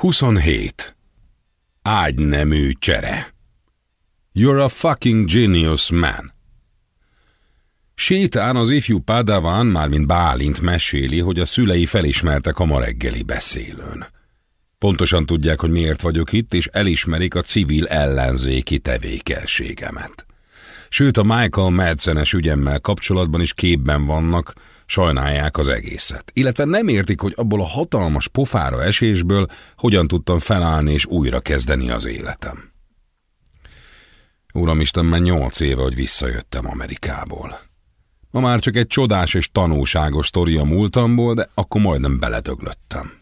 27. Ágynemű csere. You're a fucking genius man. Sétán az ifjú Padawan, mármint Bálint meséli, hogy a szülei felismertek a ma reggeli beszélőn. Pontosan tudják, hogy miért vagyok itt, és elismerik a civil ellenzéki tevékenységemet. Sőt, a Michael Madsenes ügyemmel kapcsolatban is képben vannak, sajnálják az egészet. Illetve nem értik, hogy abból a hatalmas pofára esésből hogyan tudtam felállni és újra kezdeni az életem. Uramisten, már nyolc éve, hogy visszajöttem Amerikából. Ma már csak egy csodás és tanúságos sztori a múltamból, de akkor majdnem beledöglöttem.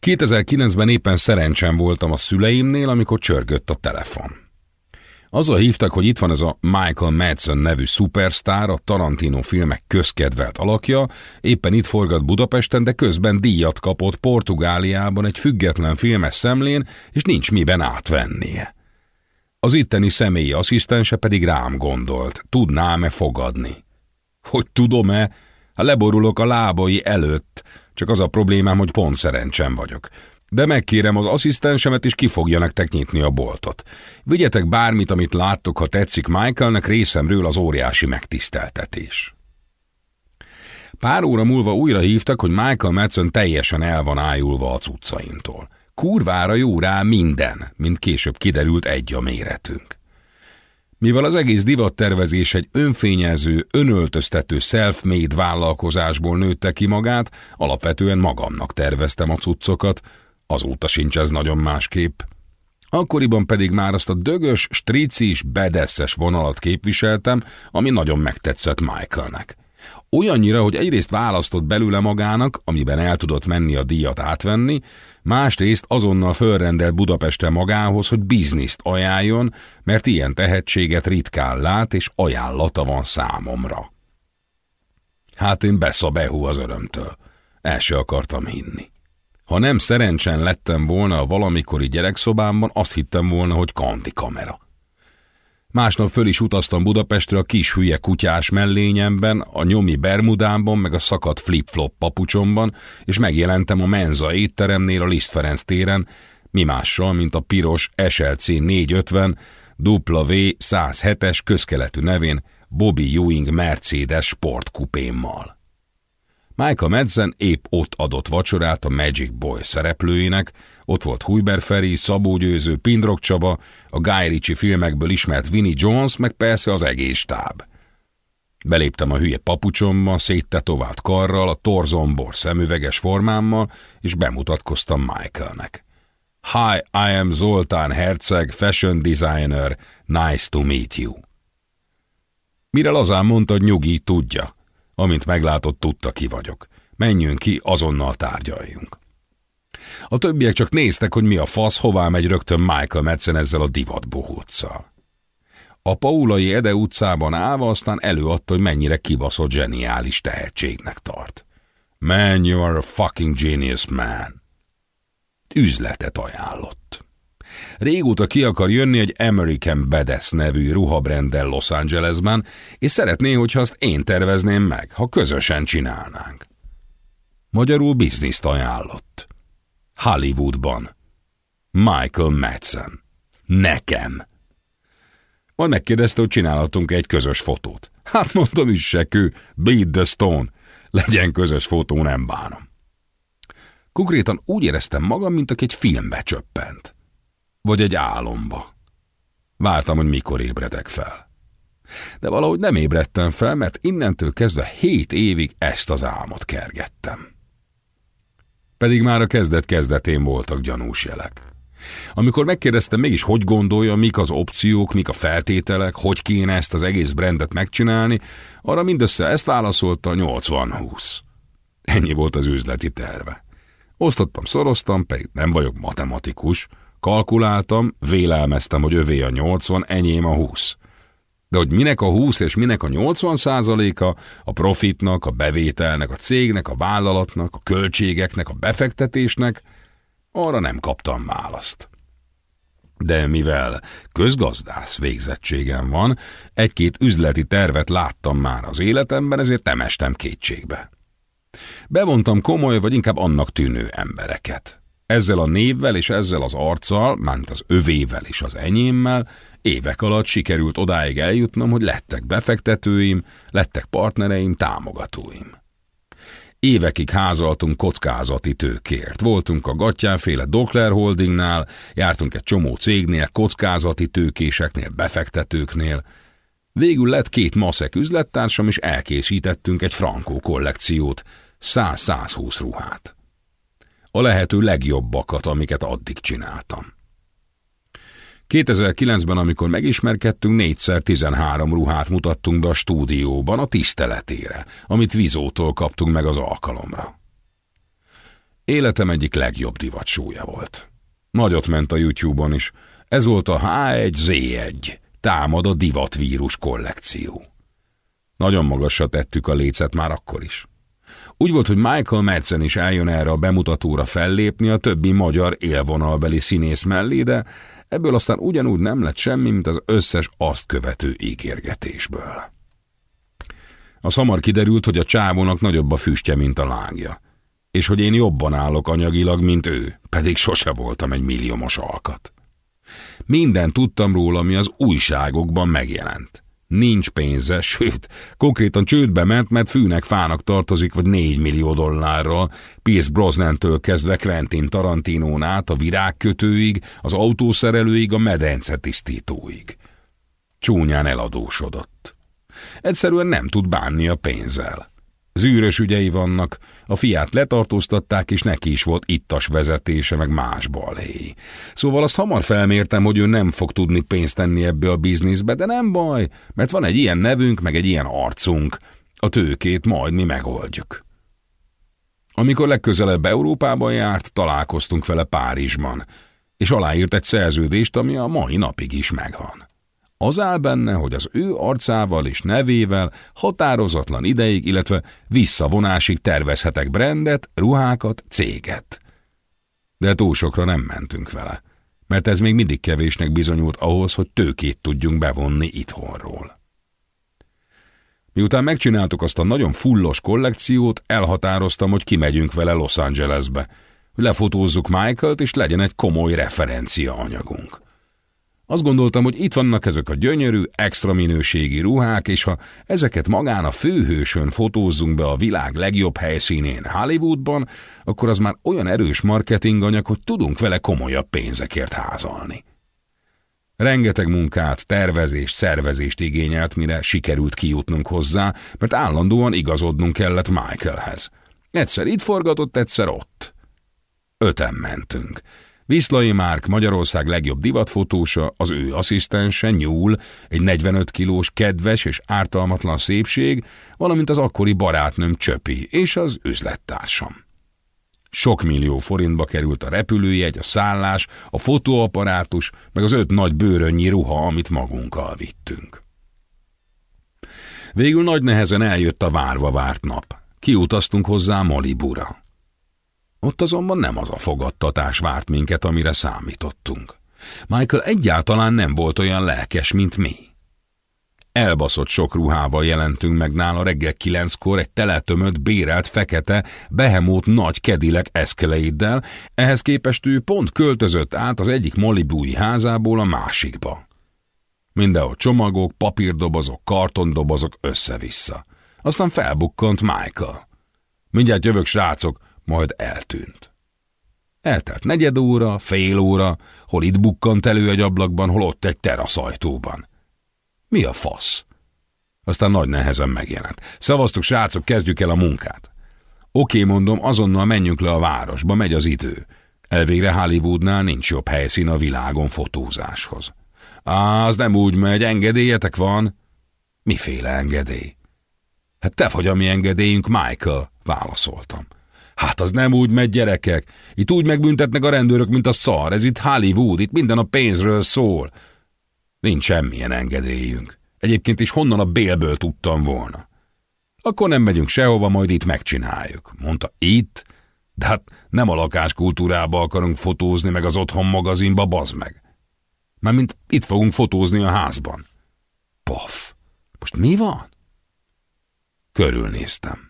2009-ben éppen szerencsém voltam a szüleimnél, amikor csörgött a telefon. Azzal hívtak, hogy itt van ez a Michael Madsen nevű szupersztár, a Tarantino filmek közkedvelt alakja, éppen itt forgat Budapesten, de közben díjat kapott Portugáliában egy független filmes szemlén, és nincs miben átvennie. Az itteni személyi asszisztense pedig rám gondolt, tudnám-e fogadni. Hogy tudom-e? Ha leborulok a lábai előtt, csak az a problémám, hogy pont szerencsém vagyok. De megkérem az asszisztensemet is ki fogja nektek nyitni a boltot. Vigyetek bármit, amit láttok, ha tetszik Michaelnek, részemről az óriási megtiszteltetés. Pár óra múlva újra hívtak, hogy Michael Madsen teljesen el van ájulva a cuccaimtól. Kurvára jó rá minden, mint később kiderült egy a méretünk. Mivel az egész divattervezés egy önfényező, önöltöztető self-made vállalkozásból nőtte ki magát, alapvetően magamnak terveztem a cuccokat, Azóta sincs ez nagyon másképp. Akkoriban pedig már azt a dögös, stricis, bedeszes vonalat képviseltem, ami nagyon megtetszett Michaelnek. Olyannyira, hogy egyrészt választott belőle magának, amiben el tudott menni a díjat átvenni, másrészt azonnal fölrendelt Budapesten magához, hogy bizniszt ajánljon, mert ilyen tehetséget ritkán lát, és ajánlata van számomra. Hát én beszabehú az örömtől. El se akartam hinni. Ha nem szerencsen lettem volna a valamikori gyerekszobámban, azt hittem volna, hogy kanti kamera. Másnap föl is utaztam Budapestre a kis hülye kutyás mellényemben, a nyomi bermudámban, meg a szakadt flip-flop papucsomban, és megjelentem a Menza étteremnél a Liszt Ferenc téren, mi mással, mint a piros SLC 450 W107-es közkeletű nevén Bobby Ewing Mercedes sportkupémmal. Michael Madsen épp ott adott vacsorát a Magic Boy szereplőinek, ott volt Hujber Feri, Szabó Győző, Pindrok Csaba, a Guy Ritchie filmekből ismert Vinnie Jones, meg persze az egész stáb. Beléptem a hülye papucsomba, széttetovált karral, a torzombor szemüveges formámmal, és bemutatkoztam Michaelnek. Hi, I am Zoltán Herceg, fashion designer, nice to meet you. Mire lazán mondta, nyugi, tudja. Amint meglátott, tudta ki vagyok. Menjünk ki, azonnal tárgyaljunk. A többiek csak néztek, hogy mi a fasz, hová megy rögtön Michael Madsen ezzel a divatbohóccal. A Paulai Ede utcában állva aztán előadta, hogy mennyire kibaszott zseniális tehetségnek tart. Man, you are a fucking genius man. Üzletet ajánlott. Régóta ki akar jönni egy American Badass nevű ruhabrendel Los Angelesben, és szeretné, hogyha azt én tervezném meg, ha közösen csinálnánk. Magyarul bizniszt ajánlott. Hollywoodban. Michael Madsen. Nekem. Majd megkérdezte, hogy csinálhatunk egy közös fotót. Hát mondom, üssekő, bleed the stone. Legyen közös fotó, nem bánom. Konkrétan úgy éreztem magam, mint aki egy filmbe csöppent vagy egy álomba. Vártam, hogy mikor ébredek fel. De valahogy nem ébredtem fel, mert innentől kezdve hét évig ezt az álmot kergettem. Pedig már a kezdet-kezdetén voltak gyanús jelek. Amikor megkérdeztem mégis, hogy gondolja, mik az opciók, mik a feltételek, hogy kéne ezt az egész brandet megcsinálni, arra mindössze ezt válaszolta 80-20. Ennyi volt az üzleti terve. Osztottam, szoroztam, pedig nem vagyok matematikus, Kalkuláltam, vélelmeztem, hogy övé a 80, enyém a 20. De hogy minek a 20 és minek a 80 százaléka, a profitnak, a bevételnek, a cégnek, a vállalatnak, a költségeknek, a befektetésnek, arra nem kaptam választ. De mivel közgazdász végzettségem van, egy-két üzleti tervet láttam már az életemben, ezért nem estem kétségbe. Bevontam komoly, vagy inkább annak tűnő embereket. Ezzel a névvel és ezzel az arccal, mármint az övével és az enyémmel, évek alatt sikerült odáig eljutnom, hogy lettek befektetőim, lettek partnereim, támogatóim. Évekig házaltunk kockázati tőkért. Voltunk a Gattyánféle Dokler Holdingnál, jártunk egy csomó cégnél, kockázati tőkéseknél, befektetőknél. Végül lett két maszek üzlettársam, és elkészítettünk egy frankó kollekciót, 100-120 ruhát a lehető legjobbakat, amiket addig csináltam. 2009-ben, amikor megismerkedtünk, négyszer 13 ruhát mutattunk be a stúdióban a tiszteletére, amit Vizótól kaptunk meg az alkalomra. Életem egyik legjobb divatsúlya volt. Nagyot ment a YouTube-on is. Ez volt a H1Z1, támad a divatvírus kollekció. Nagyon magasra tettük a lécet már akkor is. Úgy volt, hogy Michael Madsen is eljön erre a bemutatóra fellépni a többi magyar élvonalbeli színész mellé, de ebből aztán ugyanúgy nem lett semmi, mint az összes azt követő ígérgetésből. A szamar kiderült, hogy a csávónak nagyobb a füstje, mint a lángja, és hogy én jobban állok anyagilag, mint ő, pedig sose voltam egy milliómos alkat. Minden tudtam róla, ami az újságokban megjelent. Nincs pénze, sőt, konkrétan csődbe ment, mert fűnek fának tartozik, vagy 4 millió dollárral, Pierce Brosnan-től kezdve Quentin Tarantinón át, a virágkötőig, az autószerelőig, a medence tisztítóig. Csúnyán eladósodott. Egyszerűen nem tud bánni a pénzzel. Zűrös ügyei vannak, a fiát letartóztatták, és neki is volt ittas vezetése, meg más balhé. Szóval azt hamar felmértem, hogy ő nem fog tudni pénzt tenni ebbe a bizniszbe, de nem baj, mert van egy ilyen nevünk, meg egy ilyen arcunk. A tőkét majd mi megoldjuk. Amikor legközelebb Európában járt, találkoztunk vele Párizsban, és aláírt egy szerződést, ami a mai napig is megvan. Az áll benne, hogy az ő arcával és nevével határozatlan ideig, illetve visszavonásig tervezhetek brandet, ruhákat, céget. De túl sokra nem mentünk vele, mert ez még mindig kevésnek bizonyult ahhoz, hogy tőkét tudjunk bevonni itthonról. Miután megcsináltuk azt a nagyon fullos kollekciót, elhatároztam, hogy kimegyünk vele Los Angelesbe, hogy lefotózzuk Michaelt, és legyen egy komoly referencia anyagunk. Azt gondoltam, hogy itt vannak ezek a gyönyörű, extra minőségi ruhák, és ha ezeket magán a főhősön fotózzunk be a világ legjobb helyszínén Hollywoodban, akkor az már olyan erős marketinganyag, hogy tudunk vele komolyabb pénzekért házalni. Rengeteg munkát, tervezést, szervezést igényelt, mire sikerült kijutnunk hozzá, mert állandóan igazodnunk kellett Michaelhez. Egyszer itt forgatott, egyszer ott. Öten mentünk. Viszlai Márk Magyarország legjobb divatfotósa, az ő asszisztense, Nyúl, egy 45 kilós, kedves és ártalmatlan szépség, valamint az akkori barátnőm Csöpi és az üzlettársam. Sok millió forintba került a repülőjegy, a szállás, a fotóaparátus, meg az öt nagy bőrönnyi ruha, amit magunkkal vittünk. Végül nagy nehezen eljött a várva várt nap. Kiutaztunk hozzá Molibura. Ott azonban nem az a fogadtatás várt minket, amire számítottunk. Michael egyáltalán nem volt olyan lelkes, mint mi. Elbaszott sok ruhával jelentünk meg nála reggel kilenckor egy teletömött, bérelt, fekete, behemót nagy kedilek eszkeleiddel, ehhez képest ő pont költözött át az egyik molibúi házából a másikba. Mindenhol csomagok, papírdobozok, kartondobozok össze-vissza. Aztán felbukkant Michael. Mindjárt jövök, srácok, majd eltűnt. Eltelt negyed óra, fél óra, hol itt bukkant elő egy ablakban, hol ott egy teraszajtóban. Mi a fasz? Aztán nagy nehezen megjelent. Szavaztuk, srácok, kezdjük el a munkát. Oké, mondom, azonnal menjünk le a városba, megy az idő. Elvégre Hollywoodnál nincs jobb helyszín a világon fotózáshoz. Á, az nem úgy megy, engedélyetek van? Miféle engedély? Hát te vagy a mi engedélyünk, Michael, válaszoltam. Hát az nem úgy megy, gyerekek. Itt úgy megbüntetnek a rendőrök, mint a szar. Ez itt Hollywood, itt minden a pénzről szól. Nincs semmilyen engedélyünk. Egyébként is honnan a bélből tudtam volna. Akkor nem megyünk sehova, majd itt megcsináljuk. Mondta, itt? De hát nem a lakáskultúrába akarunk fotózni, meg az otthon magazinba, bazd meg. Mármint itt fogunk fotózni a házban. Paf. Most mi van? Körülnéztem.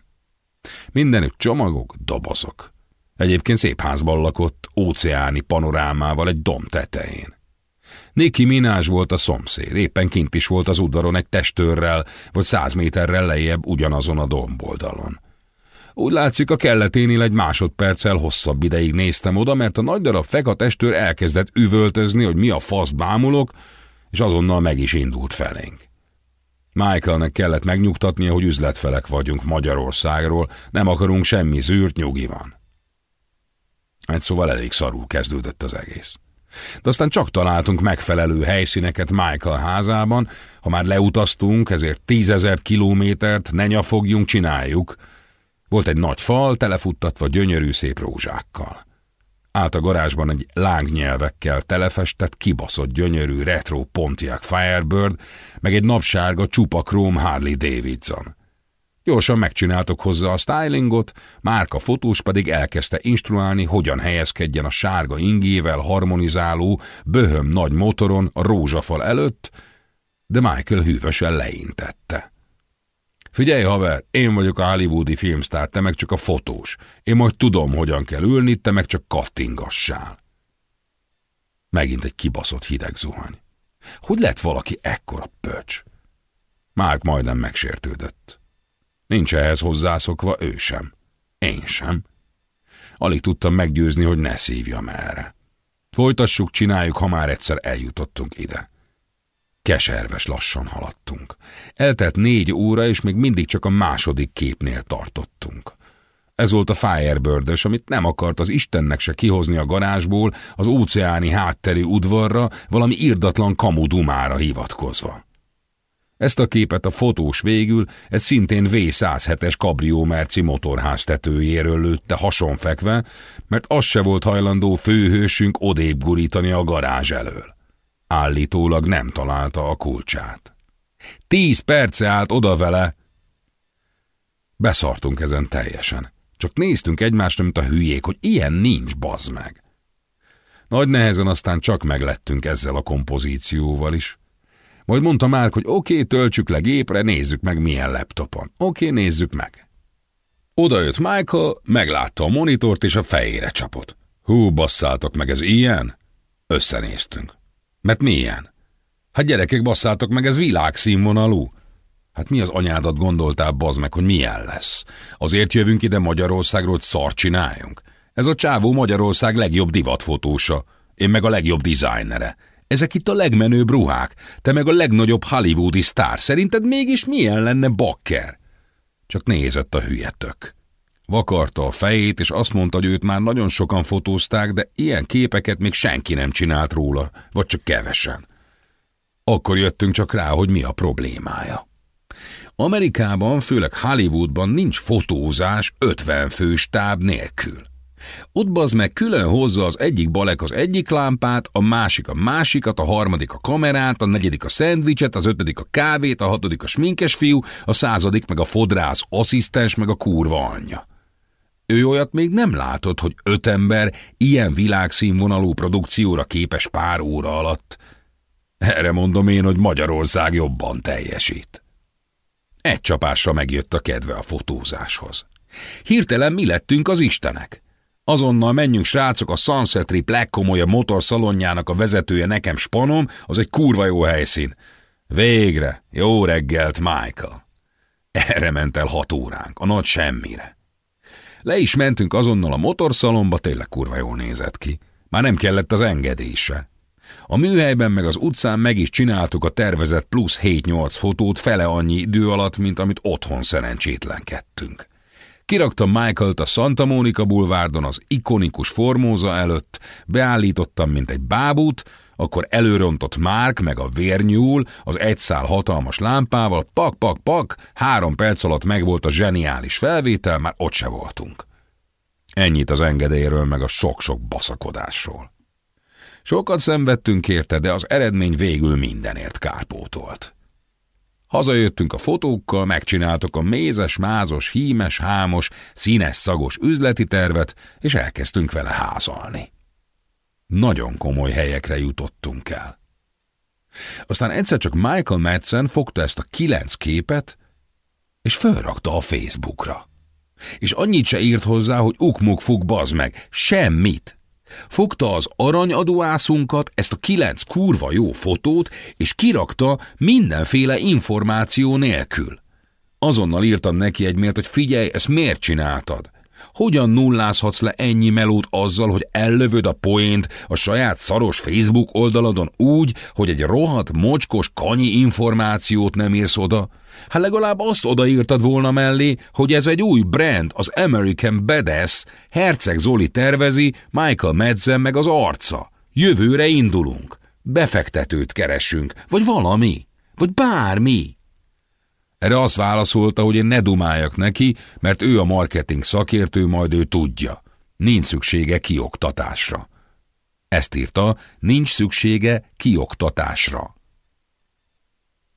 Mindenük csomagok, dobozok. Egyébként szép házban lakott, óceáni panorámával egy dom tetején. Niki Minás volt a szomszéd, éppen kint is volt az udvaron egy testőrrel, vagy száz méterrel lejjebb ugyanazon a domboldalon. Úgy látszik, a kelleténél egy másodperccel hosszabb ideig néztem oda, mert a nagy darab feka testőr elkezdett üvöltözni, hogy mi a fasz bámulok, és azonnal meg is indult felénk. Michaelnek kellett megnyugtatnia, hogy üzletfelek vagyunk Magyarországról, nem akarunk semmi zűrt, nyugi van. Egy szóval elég szarul kezdődött az egész. De aztán csak találtunk megfelelő helyszíneket Michael házában, ha már leutaztunk, ezért tízezer kilométert ne nyafogjunk, csináljuk. Volt egy nagy fal, telefuttatva gyönyörű szép rózsákkal. Át a garázsban egy lángnyelvekkel telefestett, kibaszott gyönyörű retro Pontiac Firebird, meg egy napsárga csupa króm Harley Davidson. Gyorsan megcsináltok hozzá a stylingot, Márka fotós pedig elkezdte instruálni, hogyan helyezkedjen a sárga ingével harmonizáló, böhöm nagy motoron a rózsafal előtt, de Michael hűvösen leintette. Figyelj, haver, én vagyok a hollywoodi filmsztár, te meg csak a fotós. Én majd tudom, hogyan kell ülni, te meg csak kattingassál. Megint egy kibaszott hideg zuhany. Hogy lett valaki ekkora pöcs? Márk majdnem megsértődött. Nincs ehhez hozzászokva ő sem. Én sem. Alig tudtam meggyőzni, hogy ne szívjam erre. Folytassuk, csináljuk, ha már egyszer eljutottunk ide. Keserves lassan haladtunk. Eltelt négy óra, és még mindig csak a második képnél tartottunk. Ez volt a firebird amit nem akart az Istennek se kihozni a garázsból, az óceáni hátterű udvarra, valami irdatlan kamudumára hivatkozva. Ezt a képet a fotós végül egy szintén V107-es kabrió merci motorház tetőjéről lőtte hasonfekve, mert az se volt hajlandó főhősünk odébb gurítani a garázs elől. Állítólag nem találta a kulcsát. Tíz perce állt oda vele. Beszartunk ezen teljesen. Csak néztünk egymásra, mint a hülyék, hogy ilyen nincs, bazd meg. Nagy nehezen aztán csak meglettünk ezzel a kompozícióval is. Majd mondta már, hogy oké, okay, töltsük le gépre, nézzük meg milyen laptopon. Oké, okay, nézzük meg. Oda jött Michael, meglátta a monitort és a fejére csapott. Hú, basszátok meg, ez ilyen? Összenéztünk. Mert milyen? Hát gyerekek, basszátok meg, ez világszínvonalú. Hát mi az anyádat gondoltál, bazd meg, hogy milyen lesz? Azért jövünk ide Magyarországról, hogy szar csináljunk? Ez a csávó Magyarország legjobb divatfotósa, én meg a legjobb dizájnere. Ezek itt a legmenőbb ruhák, te meg a legnagyobb hollywoodi sztár. Szerinted mégis milyen lenne bakker? Csak nézett a hülyetök. Vakarta a fejét, és azt mondta, hogy őt már nagyon sokan fotózták, de ilyen képeket még senki nem csinált róla, vagy csak kevesen. Akkor jöttünk csak rá, hogy mi a problémája. Amerikában, főleg Hollywoodban nincs fotózás 50 fős táb nélkül. Ott bazd meg külön hozza az egyik balek az egyik lámpát, a másik a másikat, a harmadik a kamerát, a negyedik a szendvicset, az ötödik a kávét, a hatodik a sminkes fiú, a századik meg a fodrász asszisztens, meg a kurva anyja. Ő olyat még nem látott, hogy öt ember ilyen világszínvonalú produkcióra képes pár óra alatt. Erre mondom én, hogy Magyarország jobban teljesít. Egy csapásra megjött a kedve a fotózáshoz. Hirtelen mi lettünk az istenek? Azonnal menjünk srácok, a Sunset Trip legkomolyabb motorszalonjának a vezetője nekem spanom, az egy kurva jó helyszín. Végre, jó reggelt, Michael. Erre ment el hat óránk, a nagy semmire. Le is mentünk azonnal a motorszalomba, tényleg kurva jól nézett ki. Már nem kellett az engedése. A műhelyben meg az utcán meg is csináltuk a tervezett plusz 7-8 fotót fele annyi idő alatt, mint amit otthon szerencsétlenkedtünk. Kiraktam Michael-t a Santa Monica bulvárdon az ikonikus formóza előtt, beállítottam, mint egy bábút, akkor előrontott Mark meg a vérnyúl az egyszál hatalmas lámpával, pak, pak, pak, három perc alatt megvolt a zseniális felvétel, már ott se voltunk. Ennyit az engedélyről, meg a sok-sok baszakodásról. Sokat szenvedtünk érte, de az eredmény végül mindenért kárpótolt. Hazajöttünk a fotókkal, megcsináltuk a mézes, mázos, hímes, hámos, színes, szagos üzleti tervet, és elkezdtünk vele házalni. Nagyon komoly helyekre jutottunk el. Aztán egyszer csak Michael Madsen fogta ezt a kilenc képet, és fölrakta a Facebookra. És annyit se írt hozzá, hogy ukmuk fog bazd meg. Semmit. Fogta az aranyadóászunkat, ezt a kilenc kurva jó fotót, és kirakta mindenféle információ nélkül. Azonnal írtam neki egy mélt, hogy figyelj, ezt miért csináltad? Hogyan nullázhatsz le ennyi melót azzal, hogy ellövöd a poént a saját szaros Facebook oldaladon úgy, hogy egy rohadt, mocskos, kanyi információt nem írsz oda? Hát legalább azt odaírtad volna mellé, hogy ez egy új brand, az American Badass, Herceg Zoli tervezi, Michael Madsen meg az arca. Jövőre indulunk. Befektetőt keresünk, vagy valami, vagy bármi. Erre azt válaszolta, hogy én ne dumáljak neki, mert ő a marketing szakértő, majd ő tudja. Nincs szüksége kioktatásra. Ezt írta, nincs szüksége kioktatásra.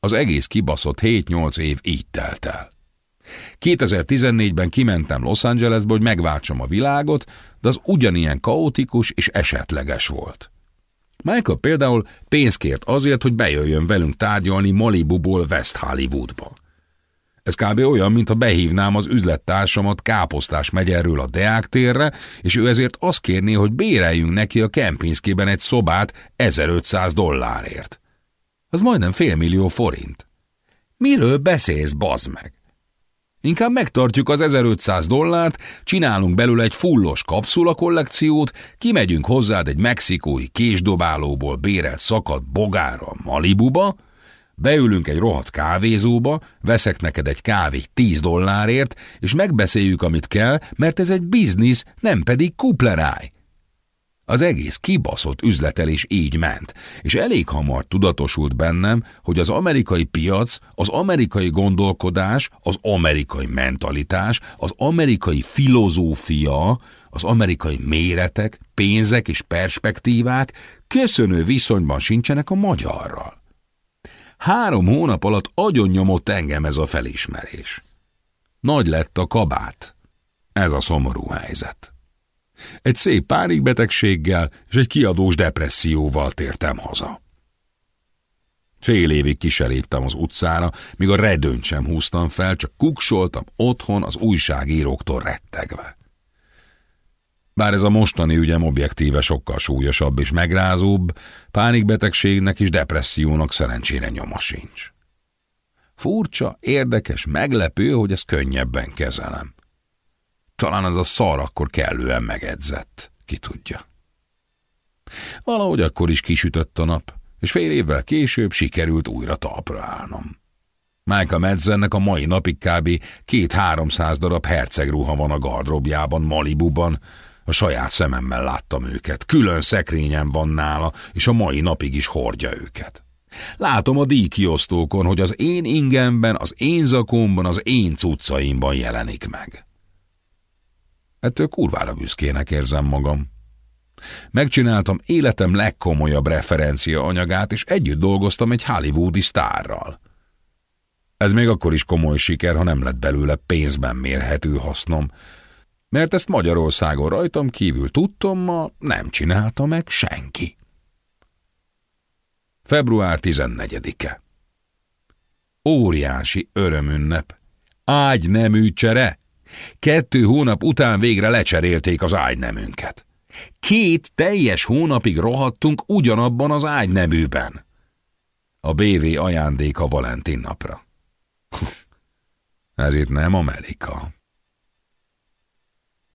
Az egész kibaszott 7-8 év így telt el. 2014-ben kimentem Los Angelesbe, hogy megváltsam a világot, de az ugyanilyen kaotikus és esetleges volt. Michael például pénzt kért azért, hogy bejöjjön velünk tárgyalni Malibuból West Hollywoodba. Ez kb. olyan, mintha behívnám az üzlettársamat Káposztás megyerről a Deák térre, és ő ezért azt kérné, hogy béreljünk neki a Kempinskiben egy szobát 1500 dollárért. Az majdnem félmillió forint. Miről beszélsz, bazd meg? Inkább megtartjuk az 1500 dollárt, csinálunk belőle egy fullos kapszula kollekciót, kimegyünk hozzád egy mexikói késdobálóból bérelt szakadt bogára Malibuba, Beülünk egy rohadt kávézóba, veszek neked egy kávét 10 dollárért, és megbeszéljük, amit kell, mert ez egy biznisz, nem pedig kupleráj. Az egész kibaszott üzletelés így ment, és elég hamar tudatosult bennem, hogy az amerikai piac, az amerikai gondolkodás, az amerikai mentalitás, az amerikai filozófia, az amerikai méretek, pénzek és perspektívák köszönő viszonyban sincsenek a magyarral. Három hónap alatt agyonnyomott engem ez a felismerés. Nagy lett a kabát. Ez a szomorú helyzet. Egy szép pánikbetegséggel és egy kiadós depresszióval tértem haza. Fél évig kiseléptem az utcára, míg a redőnt sem húztam fel, csak kuksoltam otthon az újságíróktól rettegve. Bár ez a mostani ügyem objektíve sokkal súlyosabb és megrázóbb, pánikbetegségnek és depressziónak szerencsére nyoma sincs. Furcsa, érdekes, meglepő, hogy ezt könnyebben kezelem. Talán ez a szar akkor kellően megedzett, ki tudja. Valahogy akkor is kisütött a nap, és fél évvel később sikerült újra talpra állnom. Michael Madsennek a mai napig kb. két-háromszáz darab hercegruha van a gardrobjában Malibuban, a saját szememmel láttam őket. Külön szekrényem van nála, és a mai napig is hordja őket. Látom a díjkiosztókon, hogy az én ingemben, az én zakomban, az én cuccaimban jelenik meg. Ettől kurvára büszkének érzem magam. Megcsináltam életem legkomolyabb referencia anyagát, és együtt dolgoztam egy hollywoodi sztárral. Ez még akkor is komoly siker, ha nem lett belőle pénzben mérhető hasznom, mert ezt Magyarországon rajtam kívül tudtom, ma nem csinálta meg senki. Február 14-e Óriási örömünnep. Ágynemű csere. Kettő hónap után végre lecserélték az ágynemünket. Két teljes hónapig rohadtunk ugyanabban az ágyneműben. A BV ajándéka Valentin napra. Ez itt nem Amerika.